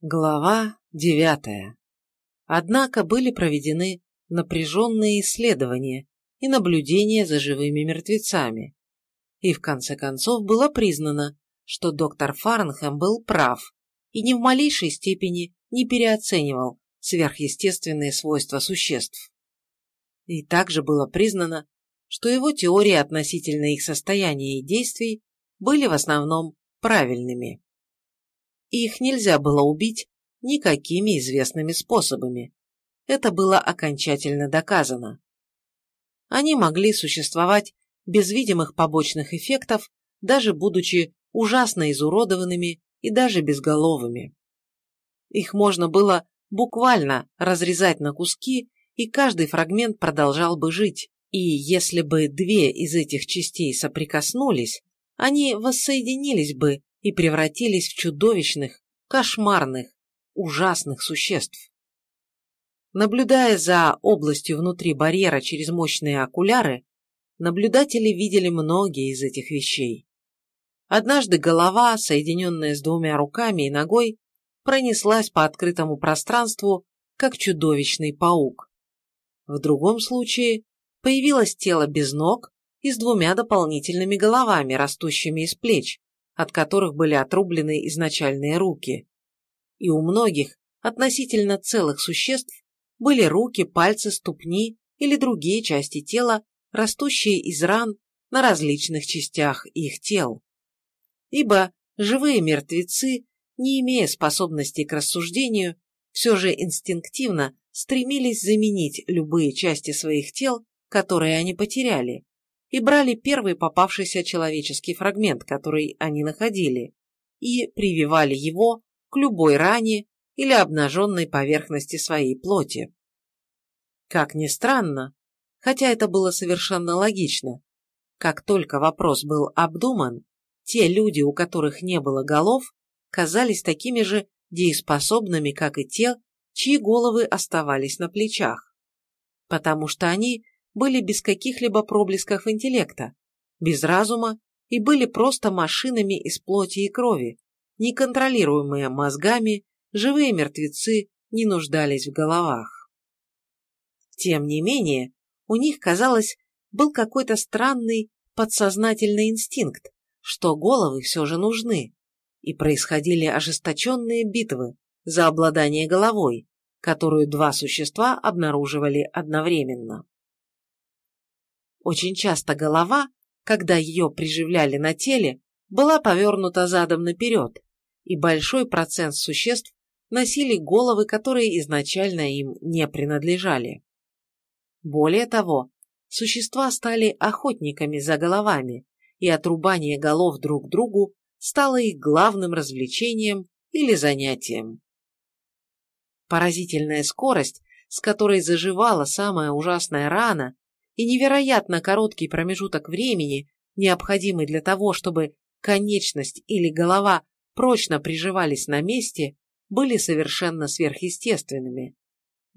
Глава девятая. Однако были проведены напряженные исследования и наблюдения за живыми мертвецами. И в конце концов было признано, что доктор Фарнхэм был прав и ни в малейшей степени не переоценивал сверхъестественные свойства существ. И также было признано, что его теории относительно их состояния и действий были в основном правильными и их нельзя было убить никакими известными способами. Это было окончательно доказано. Они могли существовать без видимых побочных эффектов, даже будучи ужасно изуродованными и даже безголовыми. Их можно было буквально разрезать на куски, и каждый фрагмент продолжал бы жить, и если бы две из этих частей соприкоснулись, они воссоединились бы и превратились в чудовищных, кошмарных, ужасных существ. Наблюдая за областью внутри барьера через мощные окуляры, наблюдатели видели многие из этих вещей. Однажды голова, соединенная с двумя руками и ногой, пронеслась по открытому пространству, как чудовищный паук. В другом случае появилось тело без ног и с двумя дополнительными головами, растущими из плеч, от которых были отрублены изначальные руки. И у многих относительно целых существ были руки, пальцы, ступни или другие части тела, растущие из ран на различных частях их тел. Ибо живые мертвецы, не имея способности к рассуждению, все же инстинктивно стремились заменить любые части своих тел, которые они потеряли, и брали первый попавшийся человеческий фрагмент, который они находили, и прививали его к любой ране или обнаженной поверхности своей плоти. Как ни странно, хотя это было совершенно логично, как только вопрос был обдуман, те люди, у которых не было голов, казались такими же дееспособными, как и те, чьи головы оставались на плечах, потому что они были без каких-либо проблесков интеллекта, без разума и были просто машинами из плоти и крови, неконтролируемые мозгами, живые мертвецы не нуждались в головах. Тем не менее, у них, казалось, был какой-то странный подсознательный инстинкт, что головы все же нужны, и происходили ожесточенные битвы за обладание головой, которую два существа обнаруживали одновременно. Очень часто голова, когда ее приживляли на теле, была повернута задом наперед, и большой процент существ носили головы, которые изначально им не принадлежали. Более того, существа стали охотниками за головами, и отрубание голов друг другу стало их главным развлечением или занятием. Поразительная скорость, с которой заживала самая ужасная рана, и невероятно короткий промежуток времени, необходимый для того, чтобы конечность или голова прочно приживались на месте, были совершенно сверхъестественными,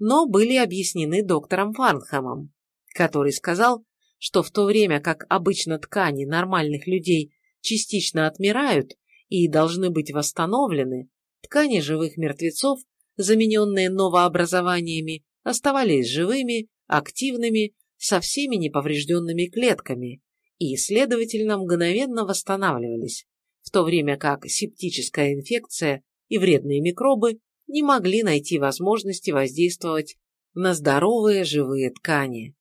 но были объяснены доктором Фарнхэмом, который сказал, что в то время как обычно ткани нормальных людей частично отмирают и должны быть восстановлены, ткани живых мертвецов, замененные новообразованиями, оставались живыми, активными со всеми неповрежденными клетками и, следовательно, мгновенно восстанавливались, в то время как септическая инфекция и вредные микробы не могли найти возможности воздействовать на здоровые живые ткани.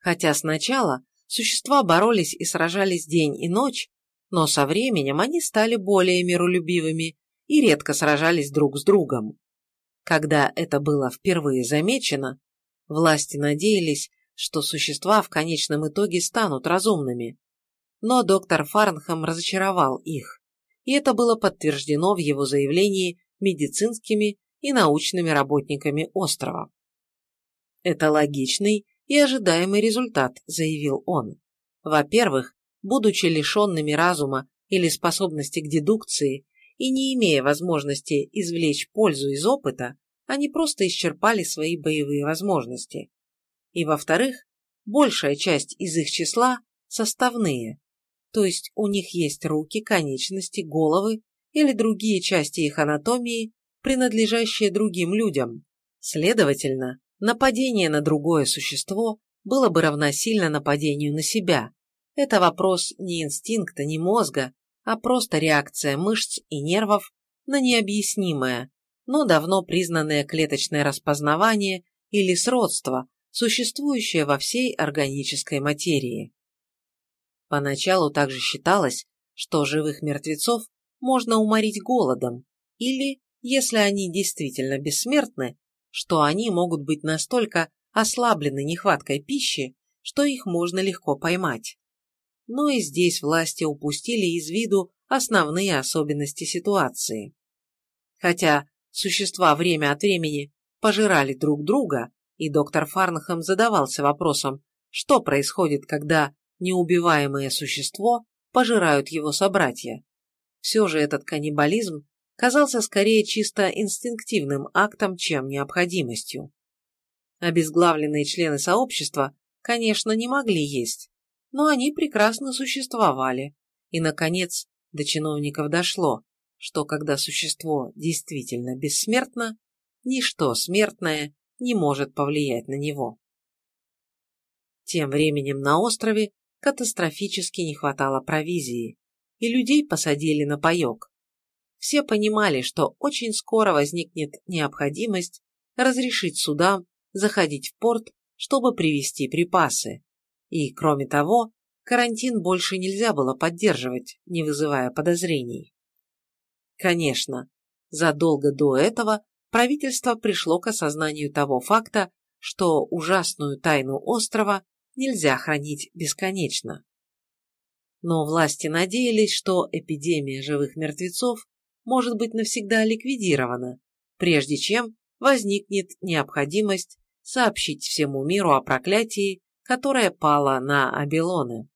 Хотя сначала существа боролись и сражались день и ночь, но со временем они стали более миролюбивыми и редко сражались друг с другом. Когда это было впервые замечено, власти надеялись, что существа в конечном итоге станут разумными. Но доктор Фарнхэм разочаровал их, и это было подтверждено в его заявлении медицинскими и научными работниками острова. «Это логичный и ожидаемый результат», – заявил он. «Во-первых, будучи лишенными разума или способности к дедукции и не имея возможности извлечь пользу из опыта, они просто исчерпали свои боевые возможности и, во-вторых, большая часть из их числа составные, то есть у них есть руки, конечности, головы или другие части их анатомии, принадлежащее другим людям. Следовательно, нападение на другое существо было бы равносильно нападению на себя. Это вопрос не инстинкта, не мозга, а просто реакция мышц и нервов на необъяснимое, но давно признанное клеточное распознавание или сродство, существующее во всей органической материи. Поначалу также считалось, что живых мертвецов можно уморить голодом, или, если они действительно бессмертны, что они могут быть настолько ослаблены нехваткой пищи, что их можно легко поймать. Но и здесь власти упустили из виду основные особенности ситуации. Хотя существа время от времени пожирали друг друга, и доктор Фарнхэм задавался вопросом, что происходит, когда неубиваемое существо пожирают его собратья. Все же этот каннибализм казался скорее чисто инстинктивным актом, чем необходимостью. Обезглавленные члены сообщества, конечно, не могли есть, но они прекрасно существовали, и, наконец, до чиновников дошло, что когда существо действительно бессмертно, ничто смертное не может повлиять на него. Тем временем на острове катастрофически не хватало провизии, и людей посадили на паек. Все понимали, что очень скоро возникнет необходимость разрешить судам заходить в порт, чтобы привезти припасы. И, кроме того, карантин больше нельзя было поддерживать, не вызывая подозрений. Конечно, задолго до этого правительство пришло к осознанию того факта, что ужасную тайну острова нельзя хранить бесконечно. Но власти надеялись, что эпидемия живых мертвецов может быть навсегда ликвидирована, прежде чем возникнет необходимость сообщить всему миру о проклятии, которое пало на Абилоны.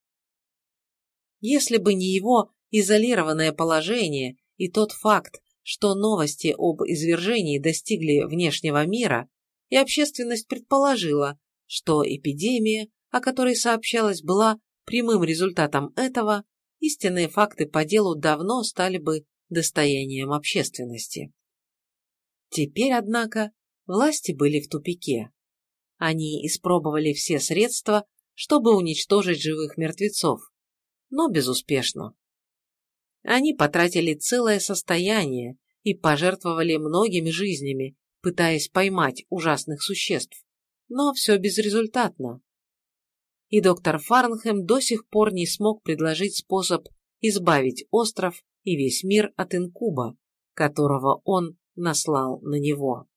Если бы не его изолированное положение и тот факт, что новости об извержении достигли внешнего мира, и общественность предположила, что эпидемия о которой сообщалось, была прямым результатом этого, истинные факты по делу давно стали бы достоянием общественности. Теперь, однако, власти были в тупике. Они испробовали все средства, чтобы уничтожить живых мертвецов, но безуспешно. Они потратили целое состояние и пожертвовали многими жизнями, пытаясь поймать ужасных существ, но все безрезультатно и доктор Фарнхэм до сих пор не смог предложить способ избавить остров и весь мир от инкуба, которого он наслал на него.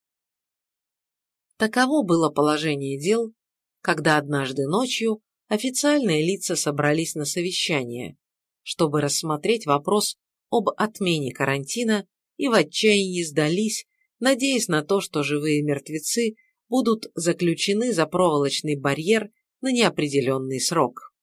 Таково было положение дел, когда однажды ночью официальные лица собрались на совещание, чтобы рассмотреть вопрос об отмене карантина и в отчаянии сдались, надеясь на то, что живые мертвецы будут заключены за проволочный барьер на неопределенный срок.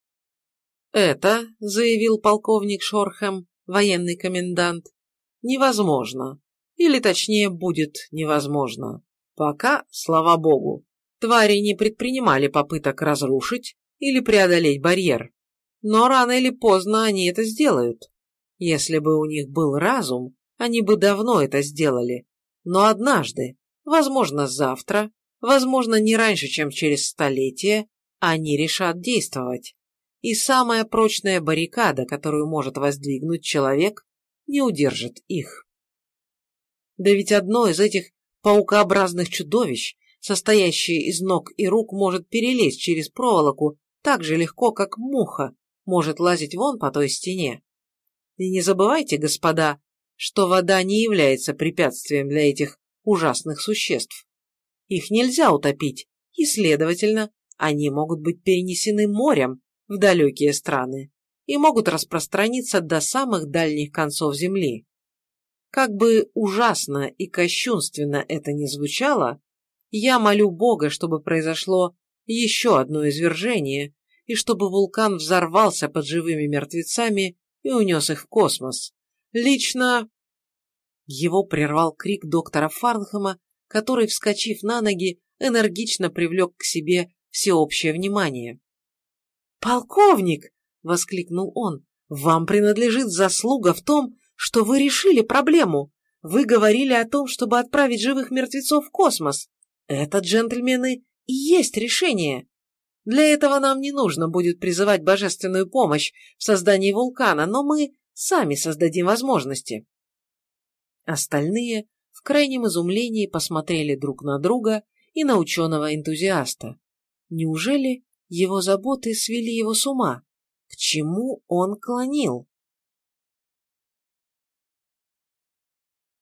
«Это, — заявил полковник Шорхэм, военный комендант, — невозможно, или точнее будет невозможно. Пока, слава богу, твари не предпринимали попыток разрушить или преодолеть барьер. Но рано или поздно они это сделают. Если бы у них был разум, они бы давно это сделали. Но однажды, возможно завтра, возможно не раньше, чем через столетие, они решат действовать. И самая прочная баррикада, которую может воздвигнуть человек, не удержит их. Да ведь одно из этих паукообразных чудовищ, состоящее из ног и рук, может перелезть через проволоку так же легко, как муха может лазить вон по той стене. И не забывайте, господа, что вода не является препятствием для этих ужасных существ. Их нельзя утопить, и, следовательно, они могут быть перенесены морем в далекие страны и могут распространиться до самых дальних концов Земли. Как бы ужасно и кощунственно это ни звучало, я молю Бога, чтобы произошло еще одно извержение, и чтобы вулкан взорвался под живыми мертвецами и унес их в космос. Лично... Его прервал крик доктора Фарнхэма, который, вскочив на ноги, энергично привлек к себе всеобщее внимание. «Полковник!» — воскликнул он. «Вам принадлежит заслуга в том, что вы решили проблему. вы говорили о том, чтобы отправить живых мертвецов в космос. Это, джентльмены, и есть решение. Для этого нам не нужно будет призывать божественную помощь в создании вулкана, но мы сами создадим возможности. Остальные в крайнем изумлении посмотрели друг на друга и на ученого-энтузиаста. Неужели его заботы свели его с ума? К чему он клонил?